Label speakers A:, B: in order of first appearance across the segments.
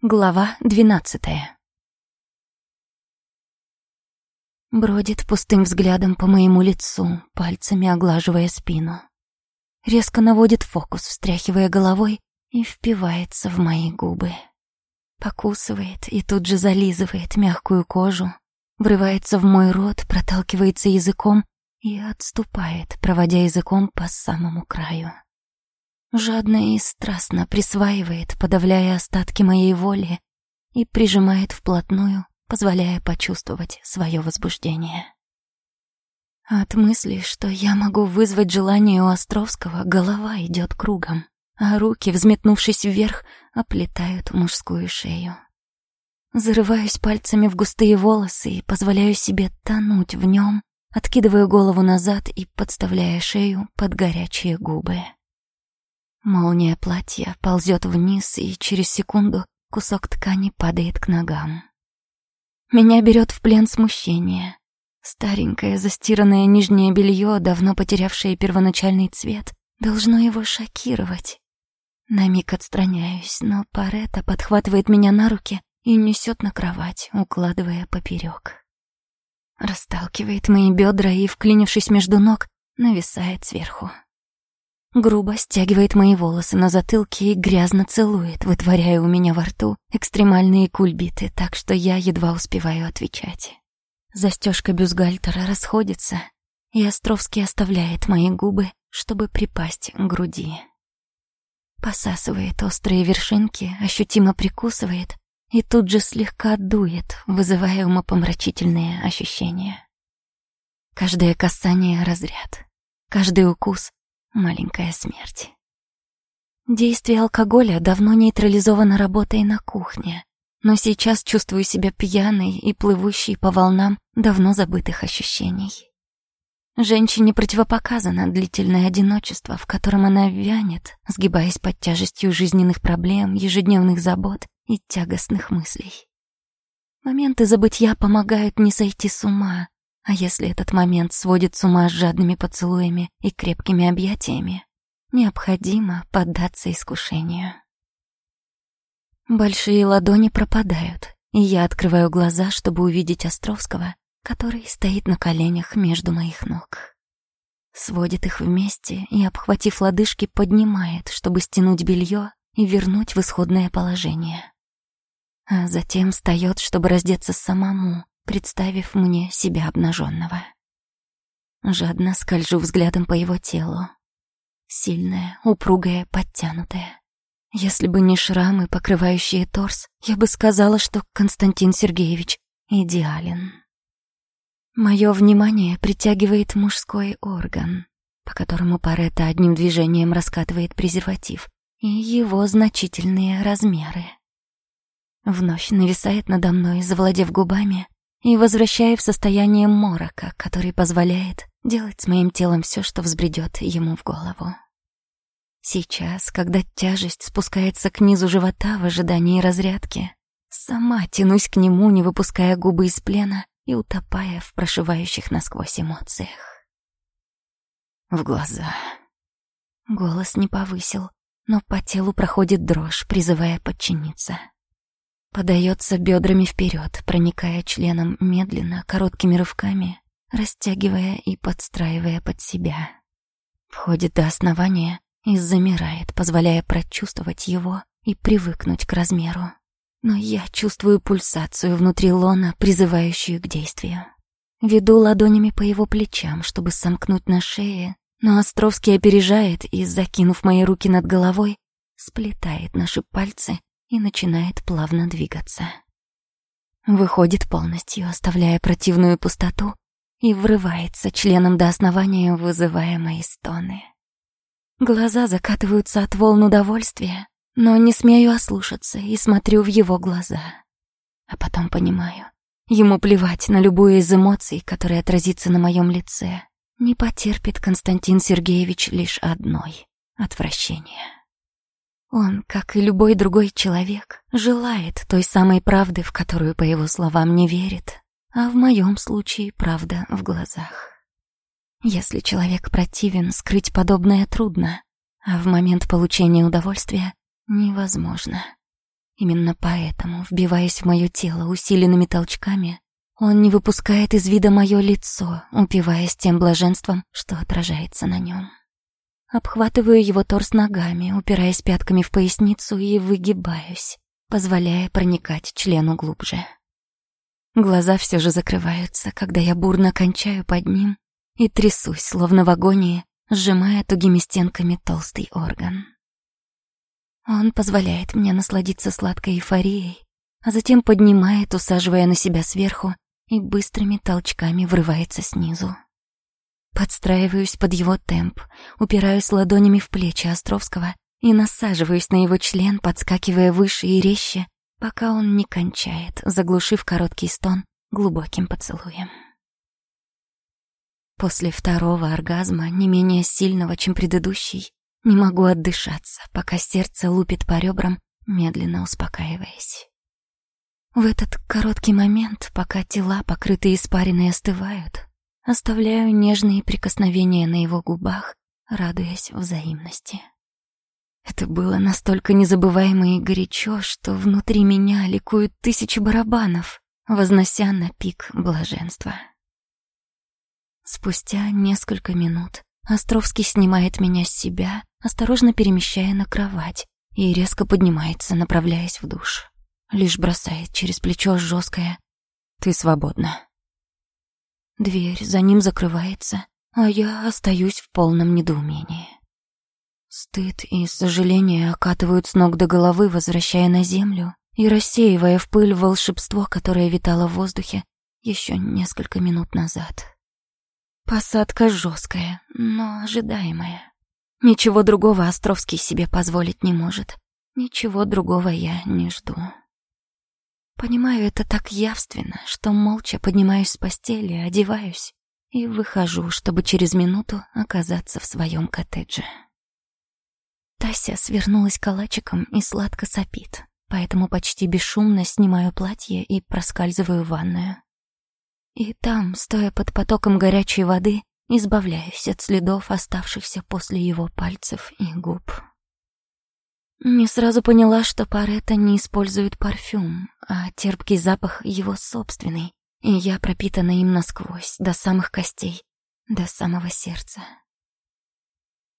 A: Глава двенадцатая. Бродит пустым взглядом по моему лицу, пальцами оглаживая спину. Резко наводит фокус, встряхивая головой, и впивается в мои губы. Покусывает и тут же зализывает мягкую кожу, врывается в мой рот, проталкивается языком и отступает, проводя языком по самому краю. Жадно и страстно присваивает, подавляя остатки моей воли и прижимает вплотную, позволяя почувствовать свое возбуждение. От мысли, что я могу вызвать желание у Островского, голова идет кругом, а руки, взметнувшись вверх, оплетают мужскую шею. Зарываюсь пальцами в густые волосы и позволяю себе тонуть в нем, откидываю голову назад и подставляя шею под горячие губы. Молния платья ползет вниз, и через секунду кусок ткани падает к ногам. Меня берет в плен смущение. Старенькое застиранное нижнее белье, давно потерявшее первоначальный цвет, должно его шокировать. На миг отстраняюсь, но Паретта подхватывает меня на руки и несет на кровать, укладывая поперек. Расталкивает мои бедра и, вклинившись между ног, нависает сверху. Грубо стягивает мои волосы на затылке и грязно целует, вытворяя у меня во рту экстремальные кульбиты, так что я едва успеваю отвечать. Застежка бюстгальтера расходится, и Островский оставляет мои губы, чтобы припасть к груди. Посасывает острые вершинки, ощутимо прикусывает и тут же слегка дует, вызывая умопомрачительные ощущения. Каждое касание — разряд, каждый укус маленькая смерть. Действие алкоголя давно нейтрализовано работой на кухне, но сейчас чувствую себя пьяной и плывущей по волнам давно забытых ощущений. Женщине противопоказано длительное одиночество, в котором она вянет, сгибаясь под тяжестью жизненных проблем, ежедневных забот и тягостных мыслей. Моменты забытья помогают не сойти с ума, а если этот момент сводит с ума жадными поцелуями и крепкими объятиями, необходимо поддаться искушению. Большие ладони пропадают, и я открываю глаза, чтобы увидеть Островского, который стоит на коленях между моих ног. Сводит их вместе и, обхватив лодыжки, поднимает, чтобы стянуть белье и вернуть в исходное положение. А затем встает, чтобы раздеться самому, представив мне себя обнаженного. Жадно скольжу взглядом по его телу. Сильное, упругое, подтянутое. Если бы не шрамы, покрывающие торс, я бы сказала, что Константин Сергеевич идеален. Мое внимание притягивает мужской орган, по которому Паретта одним движением раскатывает презерватив, и его значительные размеры. Вновь нависает надо мной, завладев губами, и возвращая в состояние морока, который позволяет делать с моим телом все, что взбредет ему в голову. Сейчас, когда тяжесть спускается к низу живота в ожидании разрядки, сама тянусь к нему, не выпуская губы из плена и утопая в прошивающих насквозь эмоциях. В глаза. Голос не повысил, но по телу проходит дрожь, призывая подчиниться. Подается бедрами вперед, проникая членом медленно, короткими рывками, растягивая и подстраивая под себя. Входит до основания и замирает, позволяя прочувствовать его и привыкнуть к размеру. Но я чувствую пульсацию внутри лона, призывающую к действию. Веду ладонями по его плечам, чтобы сомкнуть на шее, но Островский опережает и, закинув мои руки над головой, сплетает наши пальцы и начинает плавно двигаться. Выходит полностью, оставляя противную пустоту, и врывается членом до основания, вызывая мои стоны. Глаза закатываются от волн удовольствия, но не смею ослушаться и смотрю в его глаза. А потом понимаю, ему плевать на любую из эмоций, которая отразится на моем лице. Не потерпит Константин Сергеевич лишь одной — отвращения. Он, как и любой другой человек, желает той самой правды, в которую, по его словам, не верит, а в моем случае правда в глазах. Если человек противен, скрыть подобное трудно, а в момент получения удовольствия невозможно. Именно поэтому, вбиваясь в мое тело усиленными толчками, он не выпускает из вида мое лицо, упиваясь тем блаженством, что отражается на нем. Обхватываю его торс ногами, упираясь пятками в поясницу и выгибаюсь, позволяя проникать члену глубже. Глаза все же закрываются, когда я бурно кончаю под ним и трясусь, словно в агонии, сжимая тугими стенками толстый орган. Он позволяет мне насладиться сладкой эйфорией, а затем поднимает, усаживая на себя сверху и быстрыми толчками врывается снизу. Подстраиваюсь под его темп, упираюсь ладонями в плечи Островского и насаживаюсь на его член, подскакивая выше и резче, пока он не кончает, заглушив короткий стон глубоким поцелуем. После второго оргазма, не менее сильного, чем предыдущий, не могу отдышаться, пока сердце лупит по ребрам, медленно успокаиваясь. В этот короткий момент, пока тела, покрытые испариной, остывают, оставляю нежные прикосновения на его губах, радуясь взаимности. Это было настолько незабываемо и горячо, что внутри меня ликуют тысячи барабанов, вознося на пик блаженства. Спустя несколько минут Островский снимает меня с себя, осторожно перемещая на кровать, и резко поднимается, направляясь в душ. Лишь бросает через плечо жесткое «Ты свободна». Дверь за ним закрывается, а я остаюсь в полном недоумении. Стыд и сожаление окатывают с ног до головы, возвращая на землю и рассеивая в пыль волшебство, которое витало в воздухе еще несколько минут назад. Посадка жесткая, но ожидаемая. Ничего другого Островский себе позволить не может. Ничего другого я не жду. Понимаю это так явственно, что молча поднимаюсь с постели, одеваюсь и выхожу, чтобы через минуту оказаться в своем коттедже. Тася свернулась калачиком и сладко сопит, поэтому почти бесшумно снимаю платье и проскальзываю в ванную. И там, стоя под потоком горячей воды, избавляюсь от следов, оставшихся после его пальцев и губ. Не сразу поняла, что Паретта не использует парфюм, а терпкий запах его собственный, и я пропитана им насквозь, до самых костей, до самого сердца.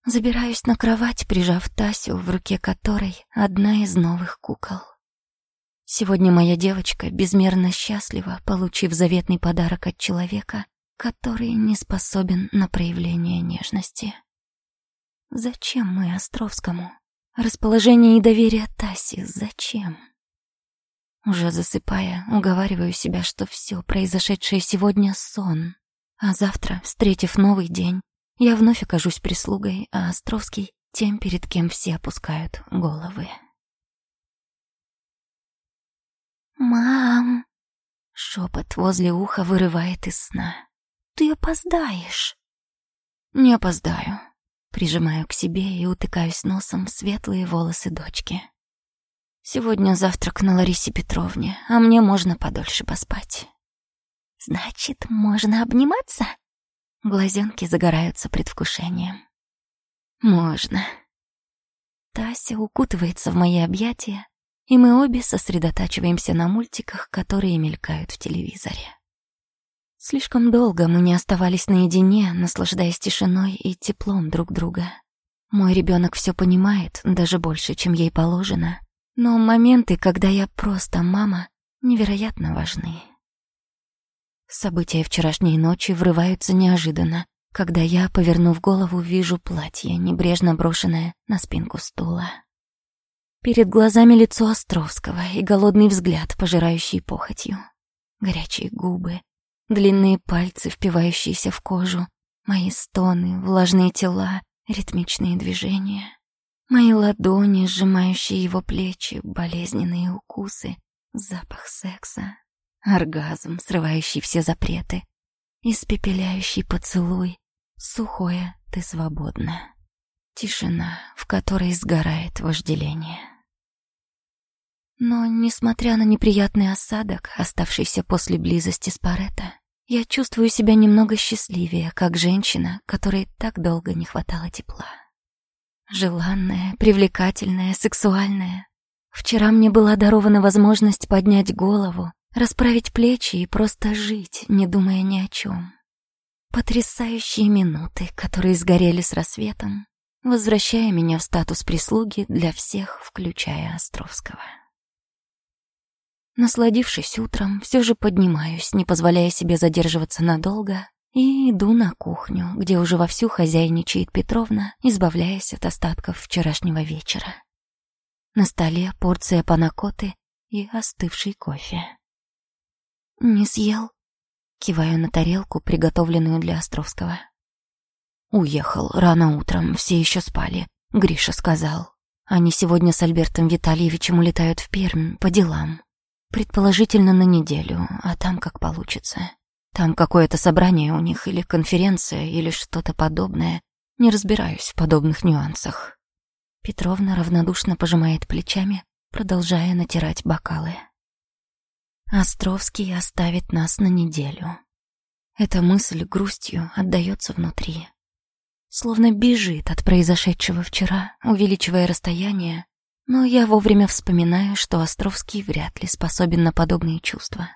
A: Забираюсь на кровать, прижав Тасю, в руке которой одна из новых кукол. Сегодня моя девочка безмерно счастлива, получив заветный подарок от человека, который не способен на проявление нежности. Зачем мы Островскому? Расположение и доверие Таси зачем? Уже засыпая, уговариваю себя, что все произошедшее сегодня — сон, а завтра, встретив новый день, я вновь окажусь прислугой, а Островский — тем, перед кем все опускают головы. «Мам!» — шепот возле уха вырывает из сна. «Ты опоздаешь!» «Не опоздаю!» Прижимаю к себе и утыкаюсь носом в светлые волосы дочки. Сегодня завтрак на Ларисе Петровне, а мне можно подольше поспать. «Значит, можно обниматься?» Глазенки загораются предвкушением. Можно. Тася укутывается в мои объятия, и мы обе сосредотачиваемся на мультиках, которые мелькают в телевизоре. Слишком долго мы не оставались наедине, наслаждаясь тишиной и теплом друг друга. Мой ребенок все понимает, даже больше, чем ей положено, но моменты, когда я просто мама, невероятно важны. События вчерашней ночи врываются неожиданно, когда я, повернув голову, вижу платье, небрежно брошенное на спинку стула. Перед глазами лицо Островского и голодный взгляд, пожирающий похотью. Горячие губы, длинные пальцы, впивающиеся в кожу, мои стоны, влажные тела, ритмичные движения. Мои ладони, сжимающие его плечи, болезненные укусы, запах секса. Оргазм, срывающий все запреты. Испепеляющий поцелуй. Сухое «ты свободна». Тишина, в которой сгорает вожделение. Но, несмотря на неприятный осадок, оставшийся после близости с Паретто, я чувствую себя немного счастливее, как женщина, которой так долго не хватало тепла. Желанная, привлекательная, сексуальная. Вчера мне была дарована возможность поднять голову, расправить плечи и просто жить, не думая ни о чем. Потрясающие минуты, которые сгорели с рассветом, возвращая меня в статус прислуги для всех, включая Островского. Насладившись утром, все же поднимаюсь, не позволяя себе задерживаться надолго, и иду на кухню, где уже вовсю хозяйничает Петровна, избавляясь от остатков вчерашнего вечера. На столе порция панакоты и остывший кофе. «Не съел?» Киваю на тарелку, приготовленную для Островского. «Уехал рано утром, все еще спали», — Гриша сказал. «Они сегодня с Альбертом Витальевичем улетают в Пермь по делам. Предположительно, на неделю, а там как получится. Там какое-то собрание у них или конференция, или что-то подобное. Не разбираюсь в подобных нюансах. Петровна равнодушно пожимает плечами, продолжая натирать бокалы. Островский оставит нас на неделю. Эта мысль грустью отдаётся внутри. Словно бежит от произошедшего вчера, увеличивая расстояние, но я вовремя вспоминаю, что Островский вряд ли способен на подобные чувства.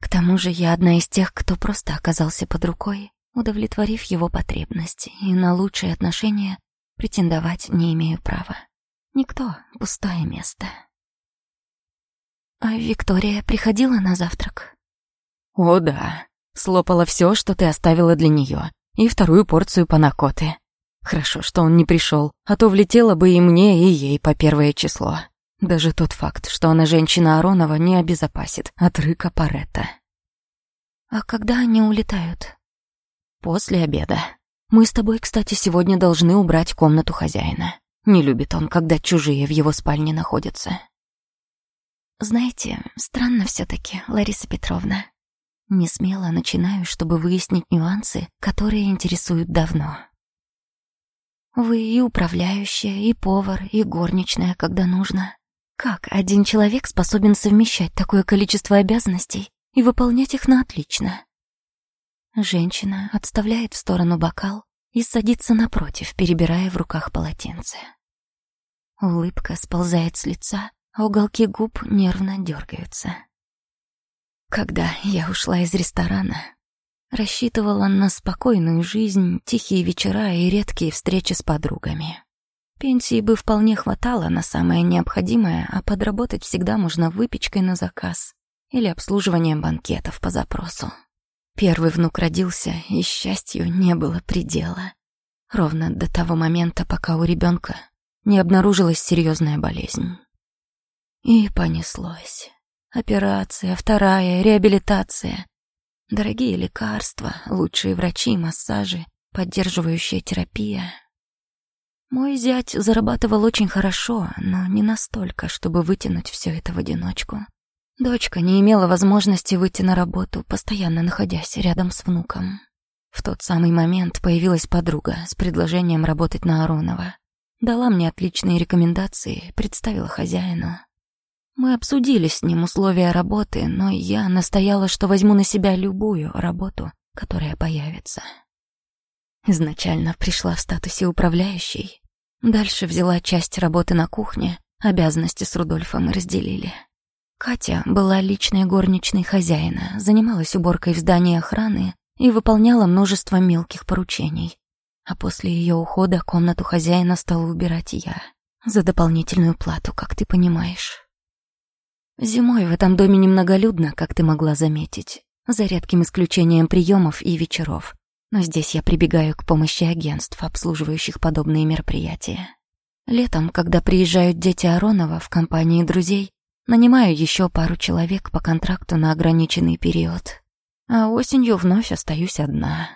A: К тому же я одна из тех, кто просто оказался под рукой, удовлетворив его потребности, и на лучшие отношения претендовать не имею права. Никто — пустое место. А Виктория приходила на завтрак?
B: О, да. Слопала все, что ты оставила для нее, и вторую порцию панакоты. Хорошо, что он не пришел, а то влетело бы и мне, и ей по первое число. Даже тот факт, что она женщина Аронова, не обезопасит от рыка Паретта.
A: А когда они улетают?
B: После обеда. Мы с тобой, кстати, сегодня должны убрать комнату хозяина. Не любит он, когда чужие в его спальне находятся.
A: Знаете, странно все таки Лариса Петровна. Не смело начинаю, чтобы выяснить нюансы, которые интересуют давно. Вы и управляющая, и повар, и горничная, когда нужно. Как один человек способен совмещать такое количество обязанностей и выполнять их на отлично? Женщина отставляет в сторону бокал и садится напротив, перебирая в руках полотенце. Улыбка сползает с лица, а уголки губ нервно дергаются. Когда я ушла из ресторана, Рассчитывала на спокойную жизнь, тихие вечера и редкие встречи с подругами. Пенсии бы вполне хватало на самое необходимое, а подработать всегда можно выпечкой на заказ или обслуживанием банкетов по запросу. Первый внук родился, и счастью не было предела. Ровно до того момента, пока у ребенка не обнаружилась серьезная болезнь. И понеслось. Операция, вторая, реабилитация. Дорогие лекарства, лучшие врачи, массажи, поддерживающая терапия. Мой зять зарабатывал очень хорошо, но не настолько, чтобы вытянуть все это в одиночку. Дочка не имела возможности выйти на работу, постоянно находясь рядом с внуком. В тот самый момент появилась подруга с предложением работать на Аронова. Дала мне отличные рекомендации, представила хозяину. Мы обсудили с ним условия работы, но я настояла, что возьму на себя любую работу, которая появится. Изначально пришла в статусе управляющей. Дальше взяла часть работы на кухне, обязанности с Рудольфом разделили. Катя была личной горничной хозяина, занималась уборкой в здании охраны и выполняла множество мелких поручений. А после ее ухода комнату хозяина стала убирать я. За дополнительную плату, как ты понимаешь. Зимой в этом доме немноголюдно, как ты могла заметить, за редким исключением приемов и вечеров. Но здесь я прибегаю к помощи агентств, обслуживающих подобные мероприятия. Летом, когда приезжают дети Аронова в компании друзей, нанимаю еще пару человек по контракту на ограниченный период. А осенью вновь остаюсь одна.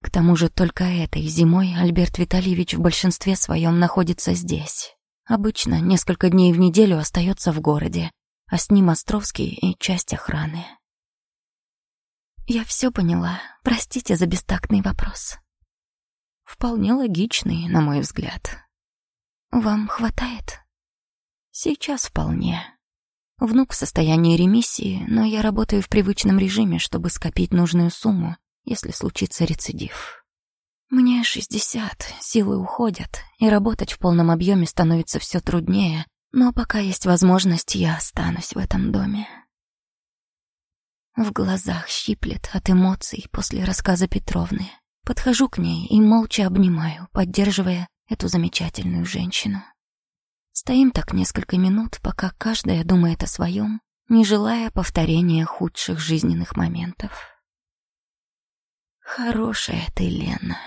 A: К тому же только этой зимой Альберт Витальевич в большинстве своем находится здесь. Обычно несколько дней в неделю остается в городе, а с ним Островский и часть охраны. Я все поняла. Простите за бестактный вопрос. Вполне логичный, на мой взгляд. Вам хватает? Сейчас вполне. Внук в состоянии ремиссии, но я работаю в привычном режиме, чтобы скопить нужную сумму, если случится рецидив. Мне 60, силы уходят, и работать в полном объеме становится все труднее, Но пока есть возможность, я останусь в этом доме. В глазах щиплет от эмоций после рассказа Петровны. Подхожу к ней и молча обнимаю, поддерживая эту замечательную женщину. Стоим так несколько минут, пока каждая думает о своем, не желая повторения худших жизненных моментов. Хорошая ты, Лена.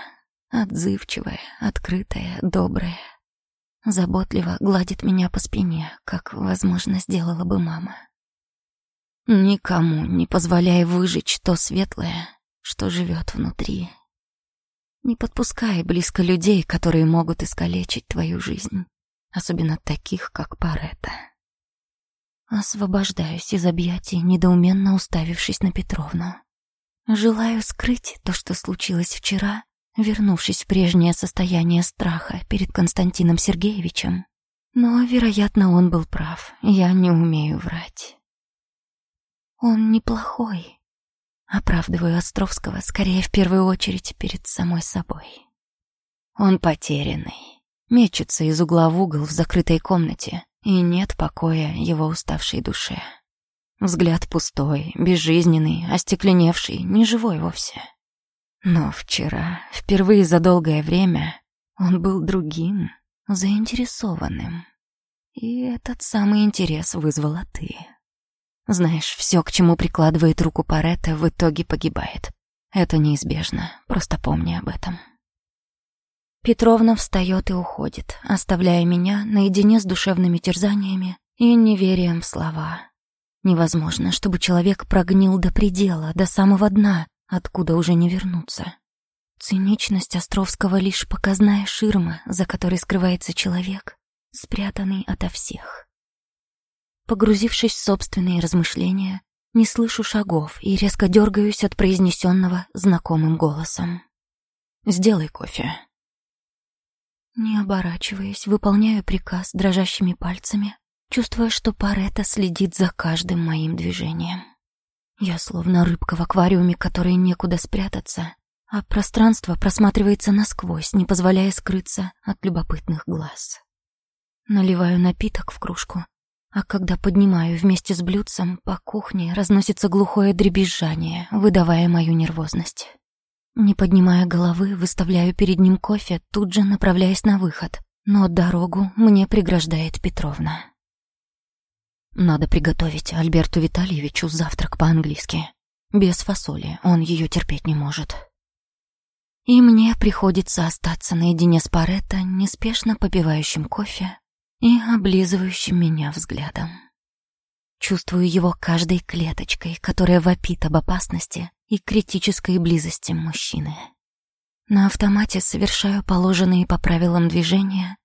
A: Отзывчивая, открытая, добрая. Заботливо гладит меня по спине, как, возможно, сделала бы мама. Никому не позволяй выжечь то светлое, что живет внутри. Не подпускай близко людей, которые могут искалечить твою жизнь, особенно таких, как Парета. Освобождаюсь из объятий, недоуменно уставившись на Петровну. Желаю скрыть то, что случилось вчера, вернувшись в прежнее состояние страха перед Константином Сергеевичем. Но, вероятно, он был прав, я не умею врать. Он неплохой. Оправдываю Островского скорее в первую очередь перед самой собой. Он потерянный, мечется из угла в угол в закрытой комнате, и нет покоя его уставшей душе. Взгляд пустой, безжизненный, остекленевший, неживой вовсе. Но вчера, впервые за долгое время, он был другим, заинтересованным. И этот самый интерес вызвала ты. Знаешь, все, к чему прикладывает руку Паретта, в итоге погибает. Это неизбежно, просто помни об этом. Петровна встает и уходит, оставляя меня наедине с душевными терзаниями и неверием в слова. Невозможно, чтобы человек прогнил до предела, до самого дна, откуда уже не вернуться. Циничность Островского — лишь показная ширма, за которой скрывается человек, спрятанный ото всех. Погрузившись в собственные размышления, не слышу шагов и резко дергаюсь от произнесенного знакомым голосом. «Сделай кофе». Не оборачиваясь, выполняю приказ дрожащими пальцами, чувствуя, что Парета следит за каждым моим движением. Я словно рыбка в аквариуме, которой некуда спрятаться, а пространство просматривается насквозь, не позволяя скрыться от любопытных глаз. Наливаю напиток в кружку а когда поднимаю вместе с блюдцем, по кухне разносится глухое дребезжание, выдавая мою нервозность. Не поднимая головы, выставляю перед ним кофе, тут же направляясь на выход, но дорогу мне преграждает Петровна. Надо приготовить Альберту Витальевичу завтрак по-английски. Без фасоли, он ее терпеть не может. И мне приходится остаться наедине с Паретто, неспешно попивающим кофе, и облизывающим меня взглядом. Чувствую его каждой клеточкой, которая вопит об опасности и критической близости мужчины. На автомате совершаю положенные по правилам движения,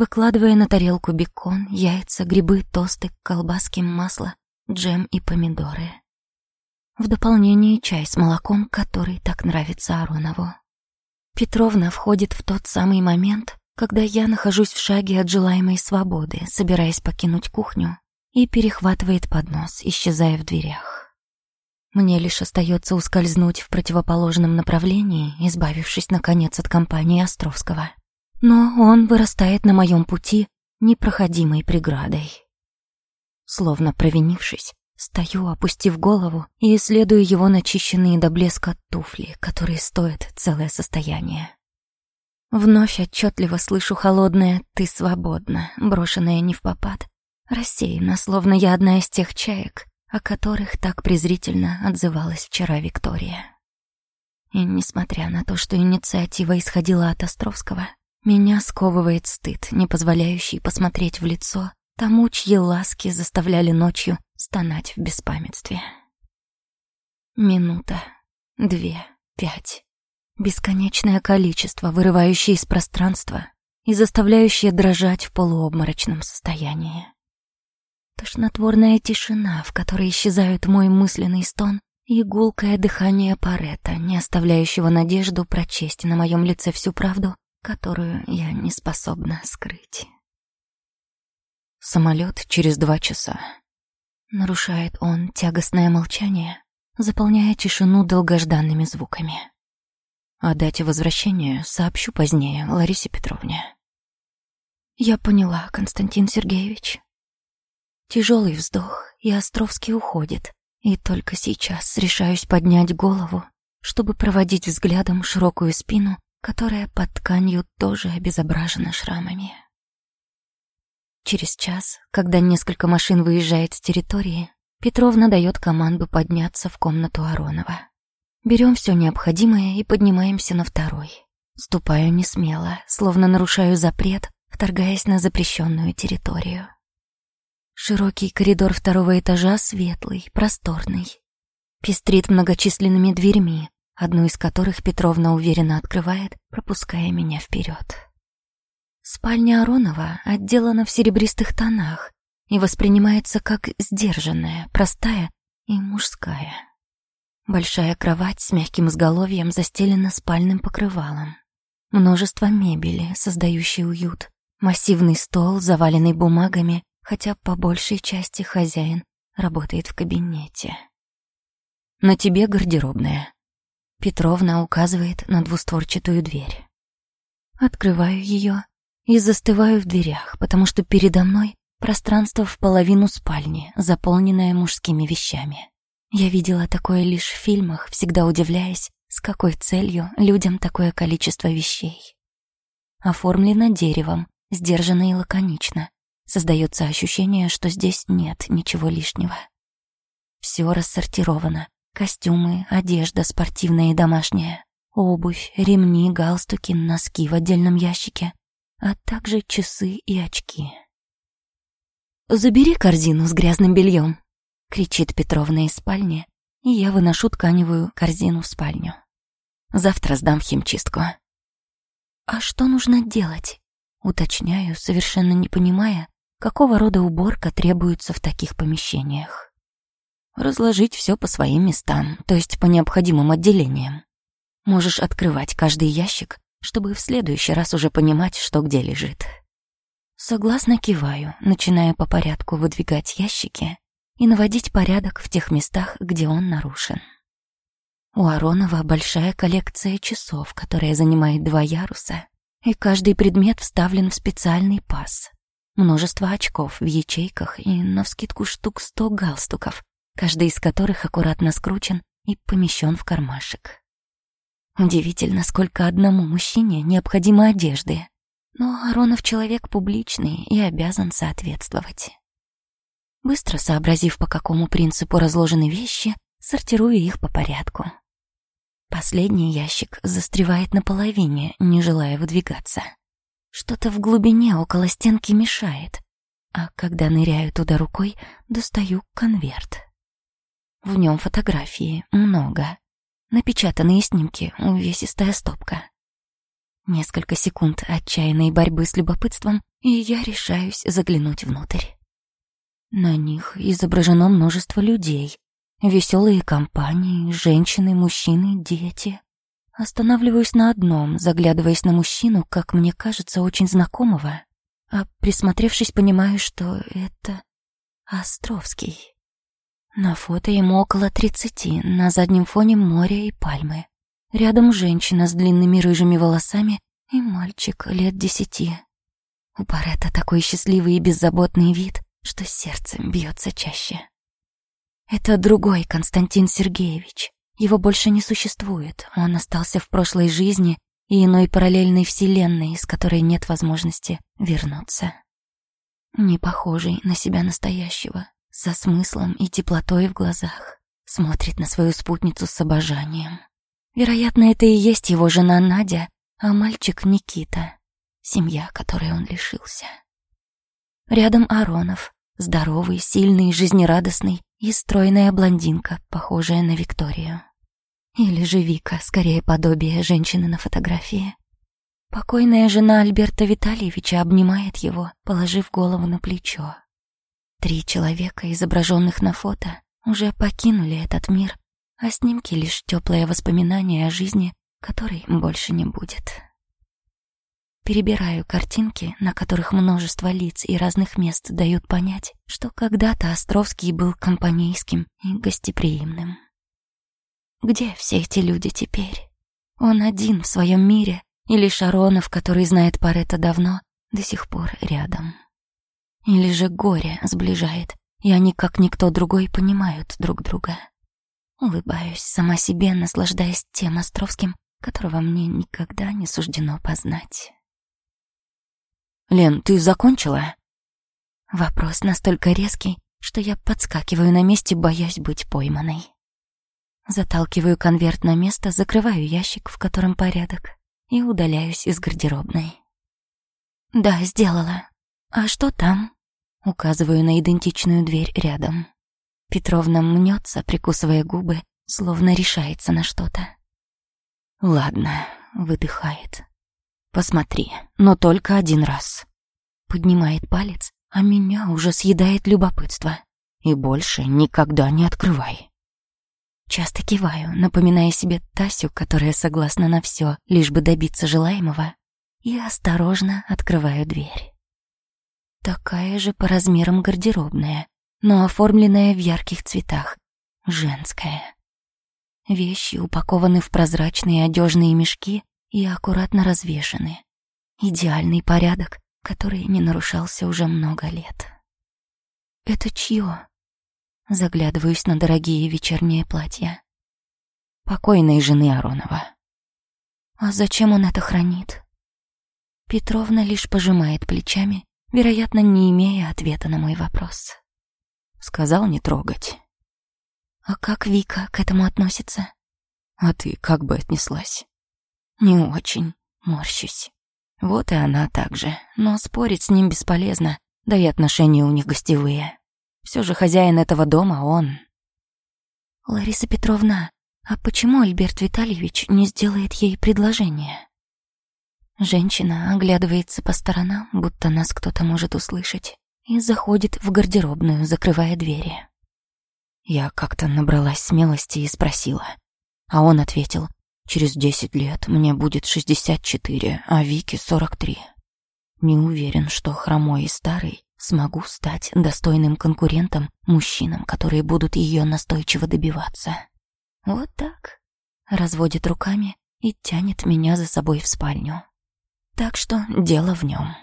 A: выкладывая на тарелку бекон, яйца, грибы, тосты, колбаски, масло, джем и помидоры. В дополнение чай с молоком, который так нравится Аронову. Петровна входит в тот самый момент, когда я нахожусь в шаге от желаемой свободы, собираясь покинуть кухню, и перехватывает поднос, исчезая в дверях. Мне лишь остается ускользнуть в противоположном направлении, избавившись, наконец, от компании Островского. Но он вырастает на моем пути непроходимой преградой. Словно провинившись, стою, опустив голову, и исследую его начищенные до блеска туфли, которые стоят целое состояние. Вновь отчетливо слышу холодное «ты свободна», брошенное не в попад, рассеянно, словно я одна из тех чаек, о которых так презрительно отзывалась вчера Виктория. И несмотря на то, что инициатива исходила от Островского, меня сковывает стыд, не позволяющий посмотреть в лицо тому, чьи ласки заставляли ночью стонать в беспамятстве. Минута, две, пять. Бесконечное количество, вырывающее из пространства и заставляющее дрожать в полуобморочном состоянии. Тошнотворная тишина, в которой исчезают мой мысленный стон и гулкое дыхание Парета, не оставляющего надежду прочесть на моем лице всю правду, которую я не способна скрыть. Самолет через два часа. Нарушает он тягостное молчание, заполняя тишину долгожданными звуками. О дате возвращения сообщу позднее Ларисе Петровне. Я поняла, Константин Сергеевич. Тяжелый вздох, и Островский уходит. И только сейчас решаюсь поднять голову, чтобы проводить взглядом широкую спину, которая под тканью тоже обезображена шрамами. Через час, когда несколько машин выезжает с территории, Петровна дает команду подняться в комнату Аронова. Берем все необходимое и поднимаемся на второй. Ступаю не смело, словно нарушаю запрет, вторгаясь на запрещенную территорию. Широкий коридор второго этажа светлый, просторный. Пестрит многочисленными дверьми, одну из которых Петровна уверенно открывает, пропуская меня вперед. Спальня Аронова отделана в серебристых тонах и воспринимается как сдержанная, простая и мужская. Большая кровать с мягким изголовьем застелена спальным покрывалом. Множество мебели, создающей уют. Массивный стол, заваленный бумагами, хотя по большей части хозяин работает в кабинете. «На тебе гардеробная». Петровна указывает на двустворчатую дверь. Открываю ее и застываю в дверях, потому что передо мной пространство в половину спальни, заполненное мужскими вещами. Я видела такое лишь в фильмах, всегда удивляясь, с какой целью людям такое количество вещей. Оформлено деревом, сдержанно и лаконично. Создается ощущение, что здесь нет ничего лишнего. Все рассортировано. Костюмы, одежда спортивная и домашняя, обувь, ремни, галстуки, носки в отдельном ящике, а также часы и очки. «Забери корзину с грязным бельем», кричит Петровна из спальни, и я выношу тканевую корзину в спальню. Завтра сдам химчистку. А что нужно делать? Уточняю, совершенно не понимая, какого рода уборка требуется в таких помещениях. Разложить все по своим местам, то есть по необходимым отделениям. Можешь открывать каждый ящик, чтобы в следующий раз уже понимать, что где лежит. Согласно киваю, начиная по порядку выдвигать ящики и наводить порядок в тех местах, где он нарушен. У Аронова большая коллекция часов, которая занимает два яруса, и каждый предмет вставлен в специальный паз. Множество очков в ячейках и, навскидку, штук сто галстуков, каждый из которых аккуратно скручен и помещен в кармашек. Удивительно, сколько одному мужчине необходимо одежды. Но Аронов человек публичный и обязан соответствовать. Быстро сообразив, по какому принципу разложены вещи, сортирую их по порядку. Последний ящик застревает наполовине, не желая выдвигаться. Что-то в глубине около стенки мешает, а когда ныряю туда рукой, достаю конверт. В нем фотографии много. Напечатанные снимки, увесистая стопка. Несколько секунд отчаянной борьбы с любопытством, и я решаюсь заглянуть внутрь. На них изображено множество людей. Веселые компании, женщины, мужчины, дети. Останавливаюсь на одном, заглядываясь на мужчину, как мне кажется, очень знакомого. А присмотревшись, понимаю, что это Островский. На фото ему около тридцати, на заднем фоне море и пальмы. Рядом женщина с длинными рыжими волосами и мальчик лет десяти. У Парета такой счастливый и беззаботный вид, что сердце бьется чаще. Это другой Константин Сергеевич. Его больше не существует. Он остался в прошлой жизни и иной параллельной вселенной, из которой нет возможности вернуться. Не похожий на себя настоящего, со смыслом и теплотой в глазах, смотрит на свою спутницу с обожанием. Вероятно, это и есть его жена Надя, а мальчик Никита, семья, которой он лишился. Рядом Аронов, здоровый, сильный, жизнерадостный и стройная блондинка, похожая на Викторию. Или же Вика, скорее подобие женщины на фотографии. Покойная жена Альберта Витальевича обнимает его, положив голову на плечо. Три человека, изображенных на фото, уже покинули этот мир, а снимки лишь теплое воспоминание о жизни, которой больше не будет. Перебираю картинки, на которых множество лиц и разных мест дают понять, что когда-то Островский был компанейским и гостеприимным. Где все эти люди теперь? Он один в своем мире, или Шаронов, который знает Парета давно, до сих пор рядом. Или же горе сближает, и они, как никто другой, понимают друг друга. Улыбаюсь сама себе, наслаждаясь тем Островским, которого мне никогда не суждено познать.
B: «Лен, ты закончила?»
A: Вопрос настолько резкий, что я подскакиваю на месте, боясь быть пойманной. Заталкиваю конверт на место, закрываю ящик, в котором порядок, и удаляюсь из гардеробной. «Да, сделала. А что там?» Указываю на идентичную дверь рядом. Петровна мнется, прикусывая губы, словно решается на что-то.
B: «Ладно», — выдыхает. «Посмотри, но только один раз».
A: Поднимает палец, а меня уже съедает любопытство.
B: «И больше никогда не открывай».
A: Часто киваю, напоминая себе Тасю, которая согласна на все, лишь бы добиться желаемого, и осторожно открываю дверь. Такая же по размерам гардеробная, но оформленная в ярких цветах, женская. Вещи упакованы в прозрачные одежные мешки и аккуратно развешаны. Идеальный порядок, который не нарушался уже много лет. Это чье? Заглядываюсь на дорогие вечерние платья.
B: Покойной жены Аронова.
A: А зачем он это хранит? Петровна лишь пожимает плечами, вероятно, не имея ответа на мой вопрос.
B: Сказал не трогать.
A: А как Вика к этому относится?
B: А ты как бы отнеслась?
A: Не очень, морщусь.
B: Вот и она также, но спорить с ним бесполезно, да и отношения у них гостевые. Все же хозяин этого дома он.
A: Лариса Петровна, а почему Альберт Витальевич не сделает ей предложение? Женщина оглядывается по сторонам, будто нас кто-то может услышать, и заходит в гардеробную, закрывая двери.
B: Я как-то набралась смелости и спросила. А он ответил, через десять лет мне будет шестьдесят четыре, а Вике сорок три. Не уверен, что хромой и старый смогу стать достойным конкурентом мужчинам, которые будут ее настойчиво добиваться.
A: Вот так. Разводит руками и тянет меня за собой в спальню. Так что дело в нем.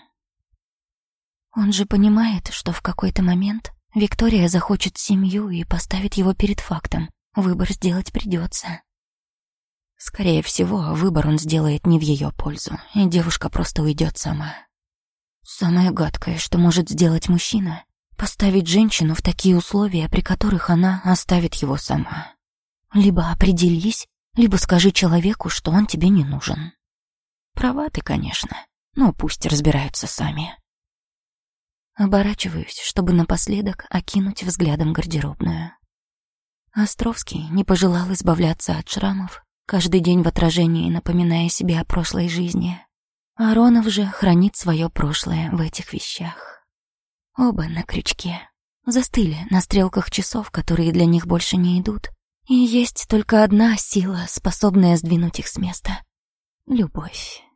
A: Он же понимает, что в какой-то момент Виктория захочет семью и поставит его перед фактом. Выбор сделать придется.
B: Скорее всего, выбор он сделает не в ее пользу, и девушка просто уйдет сама.
A: Самое гадкое, что может сделать мужчина, поставить женщину в такие условия, при которых она оставит его сама. Либо определись, либо скажи человеку, что он тебе не нужен.
B: Права ты, конечно, но пусть разбираются сами.
A: Оборачиваюсь, чтобы напоследок окинуть взглядом гардеробную. Островский не пожелал избавляться от шрамов, каждый день в отражении напоминая себе о прошлой жизни. Аронов же хранит свое прошлое в этих вещах. Оба на крючке. Застыли на стрелках часов, которые для них больше не идут. И есть только одна сила, способная сдвинуть их с места. Любовь.